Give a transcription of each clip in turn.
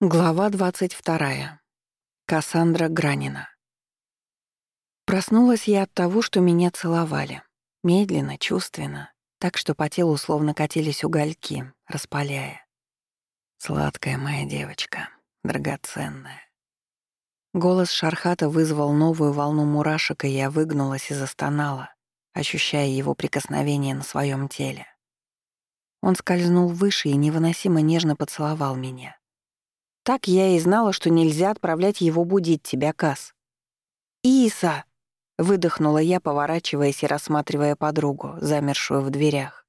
Глава 22. Кассандра Гранина. Проснулась я от того, что меня целовали. Медленно, чувственно, так что по телу словно катились угольки, распаляя. Сладкая моя девочка, драгоценная. Голос Шархата вызвал новую волну мурашек, и я выгнулась и застонала, ощущая его прикосновение на своем теле. Он скользнул выше и невыносимо нежно поцеловал меня. Так я и знала, что нельзя отправлять его будить тебя, Кас. «Иса!» — выдохнула я, поворачиваясь и рассматривая подругу, замершую в дверях.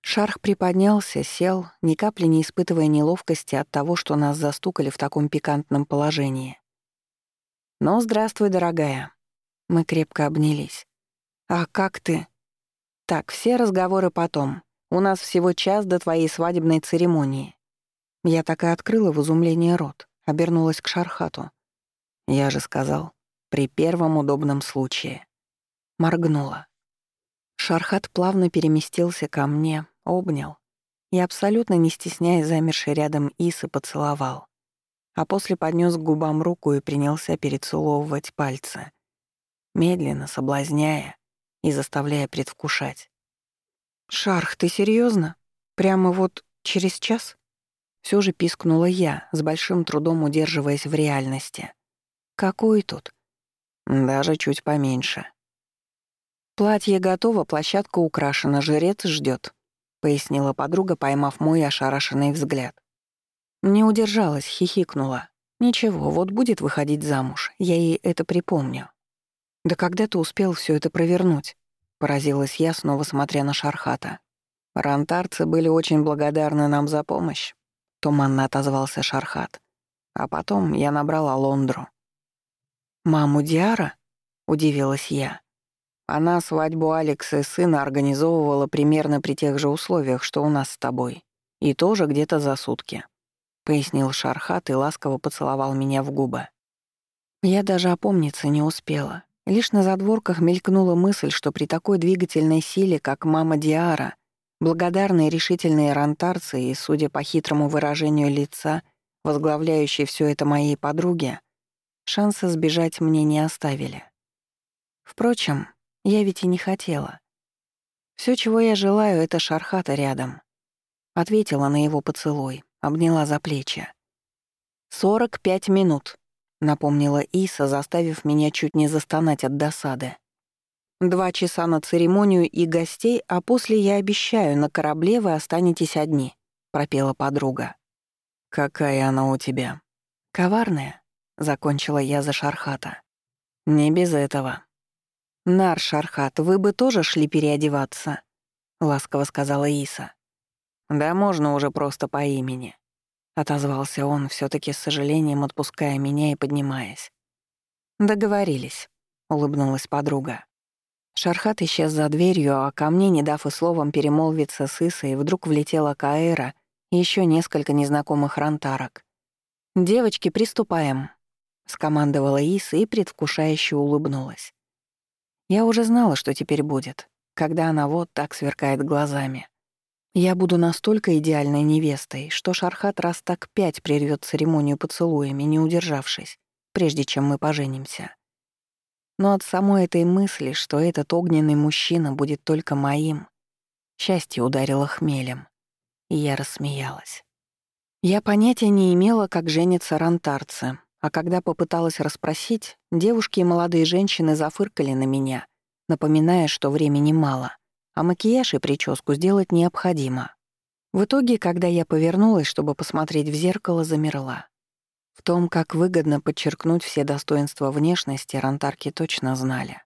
Шарх приподнялся, сел, ни капли не испытывая неловкости от того, что нас застукали в таком пикантном положении. «Ну, здравствуй, дорогая». Мы крепко обнялись. «А как ты?» «Так, все разговоры потом. У нас всего час до твоей свадебной церемонии. Я так и открыла в изумлении рот, обернулась к Шархату. Я же сказал, при первом удобном случае. Моргнула. Шархат плавно переместился ко мне, обнял и, абсолютно не стесняясь замерший рядом Исы, поцеловал. А после поднес к губам руку и принялся перецеловывать пальцы, медленно соблазняя и заставляя предвкушать. «Шарх, ты серьезно? Прямо вот через час?» Все же пискнула я, с большим трудом удерживаясь в реальности. «Какой тут?» «Даже чуть поменьше». «Платье готово, площадка украшена, жрец ждет, пояснила подруга, поймав мой ошарашенный взгляд. Не удержалась, хихикнула. «Ничего, вот будет выходить замуж, я ей это припомню». «Да когда ты успел все это провернуть?» — поразилась я, снова смотря на Шархата. «Рантарцы были очень благодарны нам за помощь», — туманно отозвался Шархат. А потом я набрала Лондру. «Маму Диара?» — удивилась я. Она свадьбу Алекса и сына организовывала примерно при тех же условиях, что у нас с тобой. И тоже где-то за сутки», — пояснил Шархат и ласково поцеловал меня в губы. Я даже опомниться не успела. Лишь на задворках мелькнула мысль, что при такой двигательной силе, как мама Диара, Благодарные решительные рантарцы и, судя по хитрому выражению лица, возглавляющие все это моей подруге, шанса сбежать мне не оставили. Впрочем, я ведь и не хотела. Все, чего я желаю, — это Шархата рядом. Ответила на его поцелуй, обняла за плечи. «Сорок пять минут», — напомнила Иса, заставив меня чуть не застонать от досады. Два часа на церемонию и гостей, а после я обещаю, на корабле вы останетесь одни», — пропела подруга. «Какая она у тебя?» «Коварная», — закончила я за Шархата. «Не без этого». «Нар, Шархат, вы бы тоже шли переодеваться», — ласково сказала Иса. «Да можно уже просто по имени», — отозвался он, все таки с сожалением отпуская меня и поднимаясь. «Договорились», — улыбнулась подруга. Шархат исчез за дверью, а ко мне, не дав и словом перемолвиться с Исой, вдруг влетела Каэра и еще несколько незнакомых рантарок. «Девочки, приступаем», — скомандовала Иса и предвкушающе улыбнулась. Я уже знала, что теперь будет, когда она вот так сверкает глазами. Я буду настолько идеальной невестой, что Шархат раз так пять прервет церемонию поцелуями, не удержавшись, прежде чем мы поженимся. Но от самой этой мысли, что этот огненный мужчина будет только моим, счастье ударило хмелем, и я рассмеялась. Я понятия не имела, как женятся рантарцы, а когда попыталась расспросить, девушки и молодые женщины зафыркали на меня, напоминая, что времени мало, а макияж и прическу сделать необходимо. В итоге, когда я повернулась, чтобы посмотреть в зеркало, замерла. В том, как выгодно подчеркнуть все достоинства внешности, рантарки точно знали.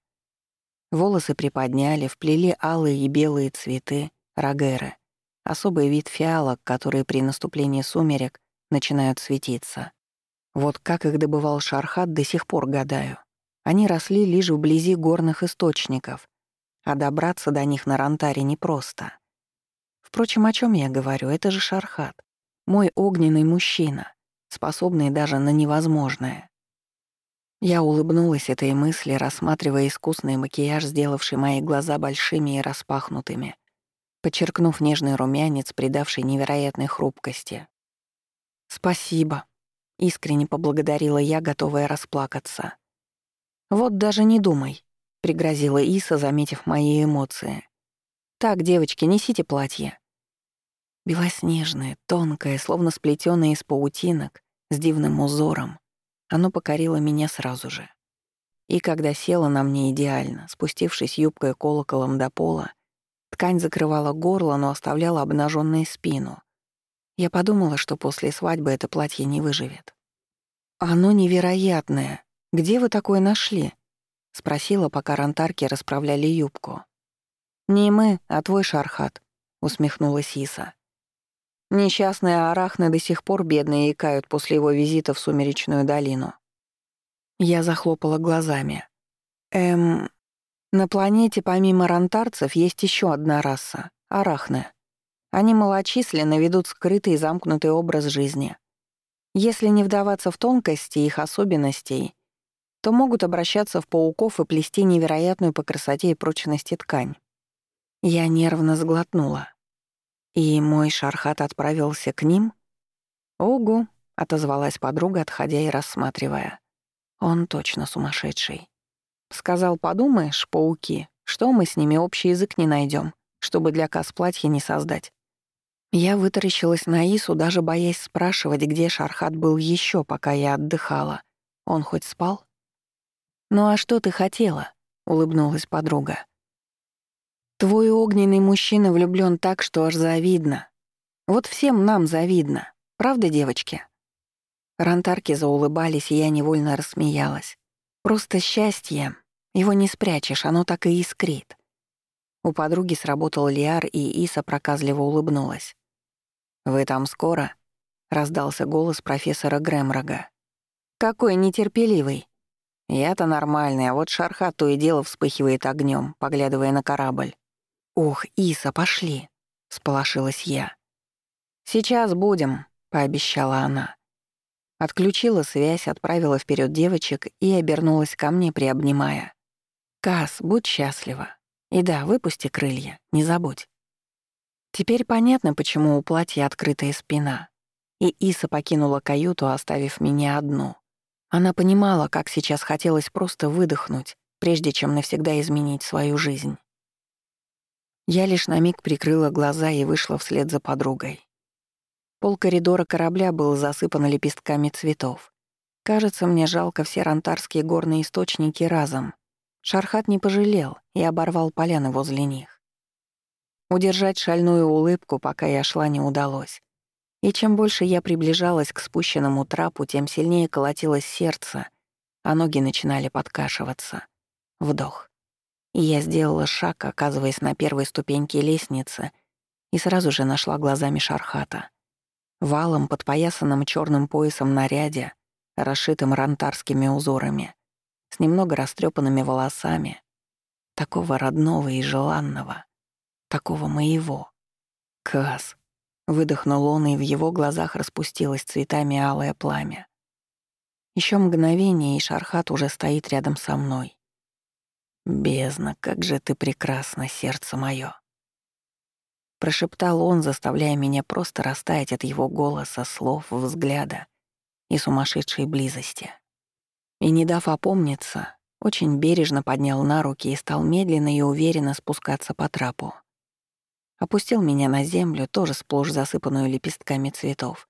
Волосы приподняли, вплели алые и белые цветы, рагеры, особый вид фиалок, которые при наступлении сумерек начинают светиться. Вот как их добывал Шархат, до сих пор гадаю. Они росли лишь вблизи горных источников, а добраться до них на Рантаре непросто. Впрочем, о чем я говорю, это же Шархат, мой огненный мужчина — способные даже на невозможное. Я улыбнулась этой мысли, рассматривая искусный макияж, сделавший мои глаза большими и распахнутыми, подчеркнув нежный румянец, придавший невероятной хрупкости. «Спасибо», Искренне поблагодарила я, готовая расплакаться. «Вот даже не думай», — пригрозила Иса, заметив мои эмоции. «Так, девочки, несите платье». Белоснежное, тонкое, словно сплетённое из паутинок, с дивным узором, оно покорило меня сразу же. И когда села на мне идеально, спустившись юбкой колоколом до пола, ткань закрывала горло, но оставляла обнаженную спину. Я подумала, что после свадьбы это платье не выживет. «Оно невероятное. Где вы такое нашли?» — спросила, пока рантарки расправляли юбку. «Не мы, а твой шархат», — усмехнулась Иса. Несчастные арахны до сих пор бедные икают после его визита в Сумеречную долину. Я захлопала глазами. Эм... На планете помимо рантарцев есть еще одна раса — арахны. Они малочисленны, ведут скрытый и замкнутый образ жизни. Если не вдаваться в тонкости их особенностей, то могут обращаться в пауков и плести невероятную по красоте и прочности ткань. Я нервно сглотнула. И мой шархат отправился к ним? «Угу», — отозвалась подруга, отходя и рассматривая. «Он точно сумасшедший». Сказал, подумаешь, пауки, что мы с ними общий язык не найдем, чтобы для Кас платье не создать. Я вытаращилась на Ису, даже боясь спрашивать, где Шархат был еще, пока я отдыхала. Он хоть спал? «Ну а что ты хотела?» — улыбнулась подруга. «Твой огненный мужчина влюблён так, что аж завидно. Вот всем нам завидно. Правда, девочки?» Рантарки заулыбались, и я невольно рассмеялась. «Просто счастье. Его не спрячешь, оно так и искрит». У подруги сработал Лиар, и Иса проказливо улыбнулась. «Вы там скоро?» — раздался голос профессора Грэмрога. «Какой нетерпеливый!» «Я-то нормальный, а вот Шархат то и дело вспыхивает огнем, поглядывая на корабль». «Ох, Иса, пошли!» — сполошилась я. «Сейчас будем», — пообещала она. Отключила связь, отправила вперед девочек и обернулась ко мне, приобнимая. «Кас, будь счастлива. И да, выпусти крылья, не забудь». Теперь понятно, почему у платья открытая спина. И Иса покинула каюту, оставив меня одну. Она понимала, как сейчас хотелось просто выдохнуть, прежде чем навсегда изменить свою жизнь. Я лишь на миг прикрыла глаза и вышла вслед за подругой. Пол коридора корабля был засыпан лепестками цветов. Кажется, мне жалко все ронтарские горные источники разом. Шархат не пожалел и оборвал поляны возле них. Удержать шальную улыбку, пока я шла, не удалось. И чем больше я приближалась к спущенному трапу, тем сильнее колотилось сердце, а ноги начинали подкашиваться. Вдох. И я сделала шаг, оказываясь на первой ступеньке лестницы, и сразу же нашла глазами Шархата. Валом, подпоясанным черным поясом наряде, расшитым рантарскими узорами, с немного растрепанными волосами, такого родного и желанного такого моего. Кас. Выдохнул он, и в его глазах распустилось цветами алое пламя. Еще мгновение, и Шархат уже стоит рядом со мной. «Бездна, как же ты прекрасна, сердце мое!» Прошептал он, заставляя меня просто растаять от его голоса, слов, взгляда и сумасшедшей близости. И, не дав опомниться, очень бережно поднял на руки и стал медленно и уверенно спускаться по трапу опустил меня на землю, тоже сплошь засыпанную лепестками цветов.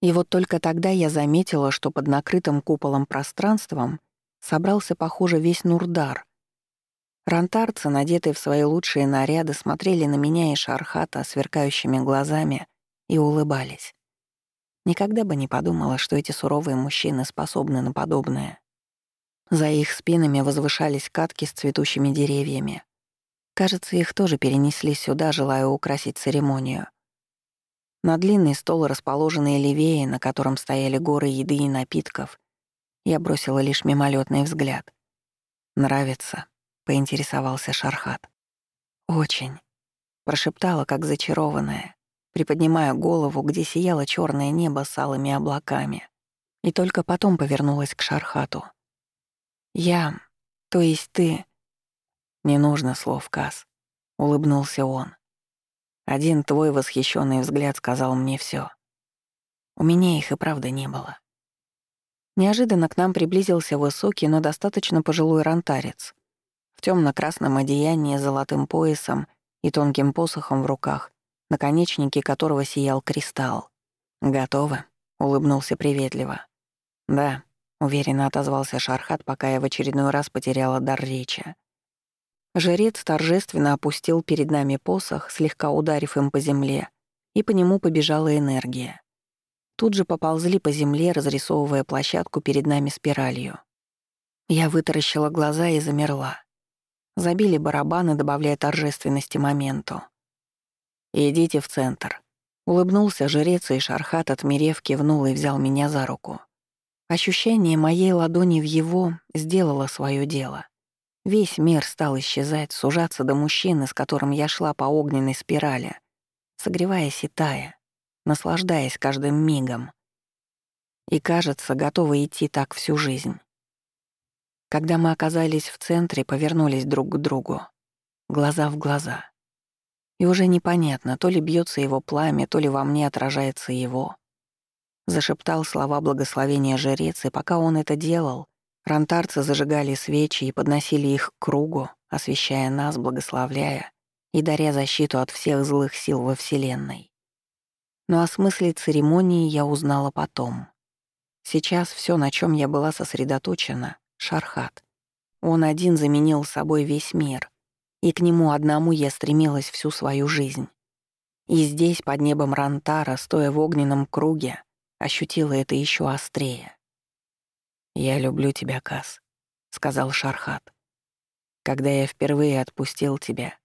И вот только тогда я заметила, что под накрытым куполом пространством собрался, похоже, весь Нурдар. Рантарцы, надетые в свои лучшие наряды, смотрели на меня и Шархата сверкающими глазами и улыбались. Никогда бы не подумала, что эти суровые мужчины способны на подобное. За их спинами возвышались катки с цветущими деревьями, Кажется, их тоже перенесли сюда, желая украсить церемонию. На длинный стол, расположенный левее, на котором стояли горы еды и напитков, я бросила лишь мимолетный взгляд. «Нравится?» — поинтересовался Шархат. «Очень», — прошептала, как зачарованная, приподнимая голову, где сияло черное небо с алыми облаками, и только потом повернулась к Шархату. «Я, то есть ты...» «Не нужно слов, Кас», — улыбнулся он. Один твой восхищенный взгляд сказал мне все. У меня их и правда не было. Неожиданно к нам приблизился высокий, но достаточно пожилой рантарец. В темно красном одеянии золотым поясом и тонким посохом в руках, наконечнике которого сиял кристалл. «Готовы?» — улыбнулся приветливо. «Да», — уверенно отозвался Шархат, пока я в очередной раз потеряла дар речи. Жрец торжественно опустил перед нами посох, слегка ударив им по земле, и по нему побежала энергия. Тут же поползли по земле, разрисовывая площадку перед нами спиралью. Я вытаращила глаза и замерла. Забили барабаны, добавляя торжественности моменту. «Идите в центр». Улыбнулся жрец, и Шархат, отмерев, кивнул и взял меня за руку. Ощущение моей ладони в его сделало свое дело. Весь мир стал исчезать, сужаться до мужчины, с которым я шла по огненной спирали, согреваясь и тая, наслаждаясь каждым мигом. И, кажется, готова идти так всю жизнь. Когда мы оказались в центре, повернулись друг к другу, глаза в глаза. И уже непонятно, то ли бьется его пламя, то ли во мне отражается его. Зашептал слова благословения жрец, и пока он это делал, рантарцы зажигали свечи и подносили их к кругу, освещая нас, благословляя и даря защиту от всех злых сил во Вселенной. Но о смысле церемонии я узнала потом. Сейчас все, на чем я была сосредоточена — Шархат. Он один заменил собой весь мир, и к нему одному я стремилась всю свою жизнь. И здесь, под небом Рантара, стоя в огненном круге, ощутила это еще острее. «Я люблю тебя, Кас», — сказал Шархат. «Когда я впервые отпустил тебя,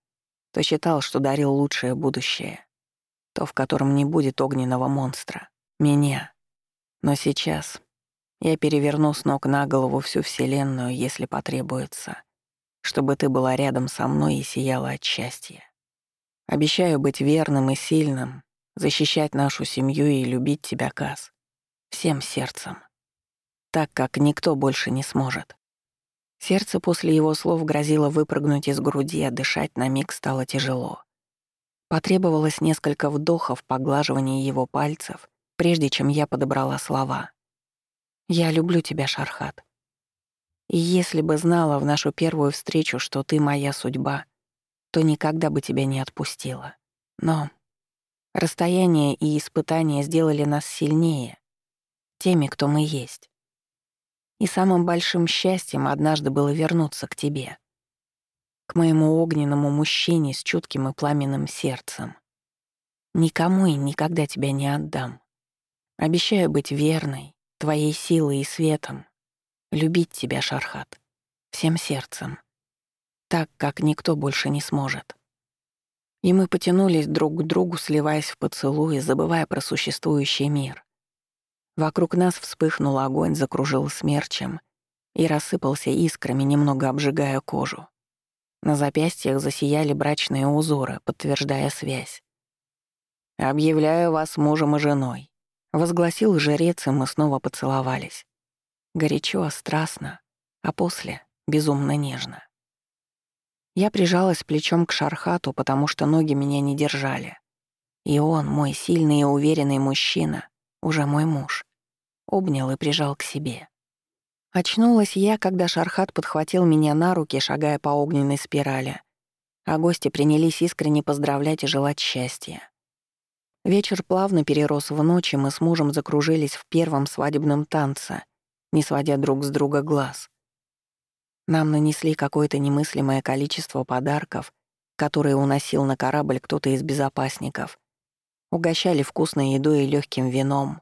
то считал, что дарил лучшее будущее, то, в котором не будет огненного монстра, меня. Но сейчас я переверну с ног на голову всю Вселенную, если потребуется, чтобы ты была рядом со мной и сияла от счастья. Обещаю быть верным и сильным, защищать нашу семью и любить тебя, Каз, всем сердцем. Так, как никто больше не сможет. Сердце после его слов грозило выпрыгнуть из груди, а дышать на миг стало тяжело. Потребовалось несколько вдохов, поглаживания его пальцев, прежде чем я подобрала слова. «Я люблю тебя, Шархат. И если бы знала в нашу первую встречу, что ты моя судьба, то никогда бы тебя не отпустила. Но расстояние и испытания сделали нас сильнее, теми, кто мы есть. И самым большим счастьем однажды было вернуться к тебе, к моему огненному мужчине с чутким и пламенным сердцем. Никому и никогда тебя не отдам. Обещаю быть верной, твоей силой и светом, любить тебя, Шархат, всем сердцем, так, как никто больше не сможет. И мы потянулись друг к другу, сливаясь в поцелуи, забывая про существующий мир. Вокруг нас вспыхнул огонь, закружил смерчем и рассыпался искрами, немного обжигая кожу. На запястьях засияли брачные узоры, подтверждая связь. «Объявляю вас мужем и женой», — возгласил жрец, и мы снова поцеловались. Горячо, страстно, а после — безумно нежно. Я прижалась плечом к Шархату, потому что ноги меня не держали. И он, мой сильный и уверенный мужчина, уже мой муж, обнял и прижал к себе. Очнулась я, когда Шархат подхватил меня на руки, шагая по огненной спирали, а гости принялись искренне поздравлять и желать счастья. Вечер плавно перерос в ночь, и мы с мужем закружились в первом свадебном танце, не сводя друг с друга глаз. Нам нанесли какое-то немыслимое количество подарков, которые уносил на корабль кто-то из безопасников. Угощали вкусной едой и легким вином.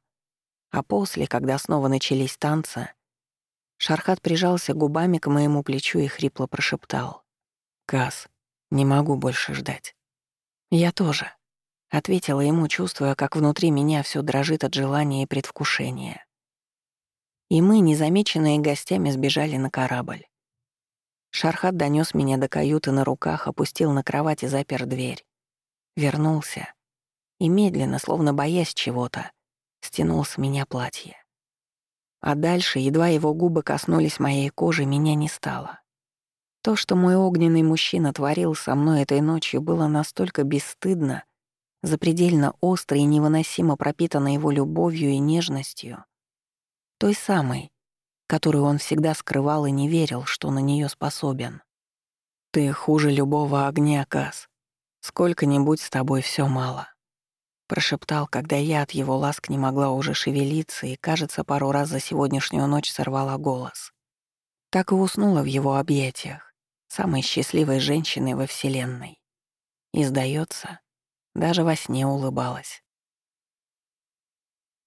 А после, когда снова начались танцы, Шархат прижался губами к моему плечу и хрипло прошептал. «Кас, не могу больше ждать». «Я тоже», — ответила ему, чувствуя, как внутри меня все дрожит от желания и предвкушения. И мы, незамеченные гостями, сбежали на корабль. Шархат донес меня до каюты на руках, опустил на кровать и запер дверь. Вернулся и медленно, словно боясь чего-то, стянул с меня платье. А дальше, едва его губы коснулись моей кожи, меня не стало. То, что мой огненный мужчина творил со мной этой ночью, было настолько бесстыдно, запредельно остро и невыносимо пропитано его любовью и нежностью, той самой, которую он всегда скрывал и не верил, что на нее способен. «Ты хуже любого огня, Кас. Сколько-нибудь с тобой все мало». Прошептал, когда я от его ласк не могла уже шевелиться и, кажется, пару раз за сегодняшнюю ночь сорвала голос. Так и уснула в его объятиях, самой счастливой женщиной во Вселенной. И, сдается, даже во сне улыбалась.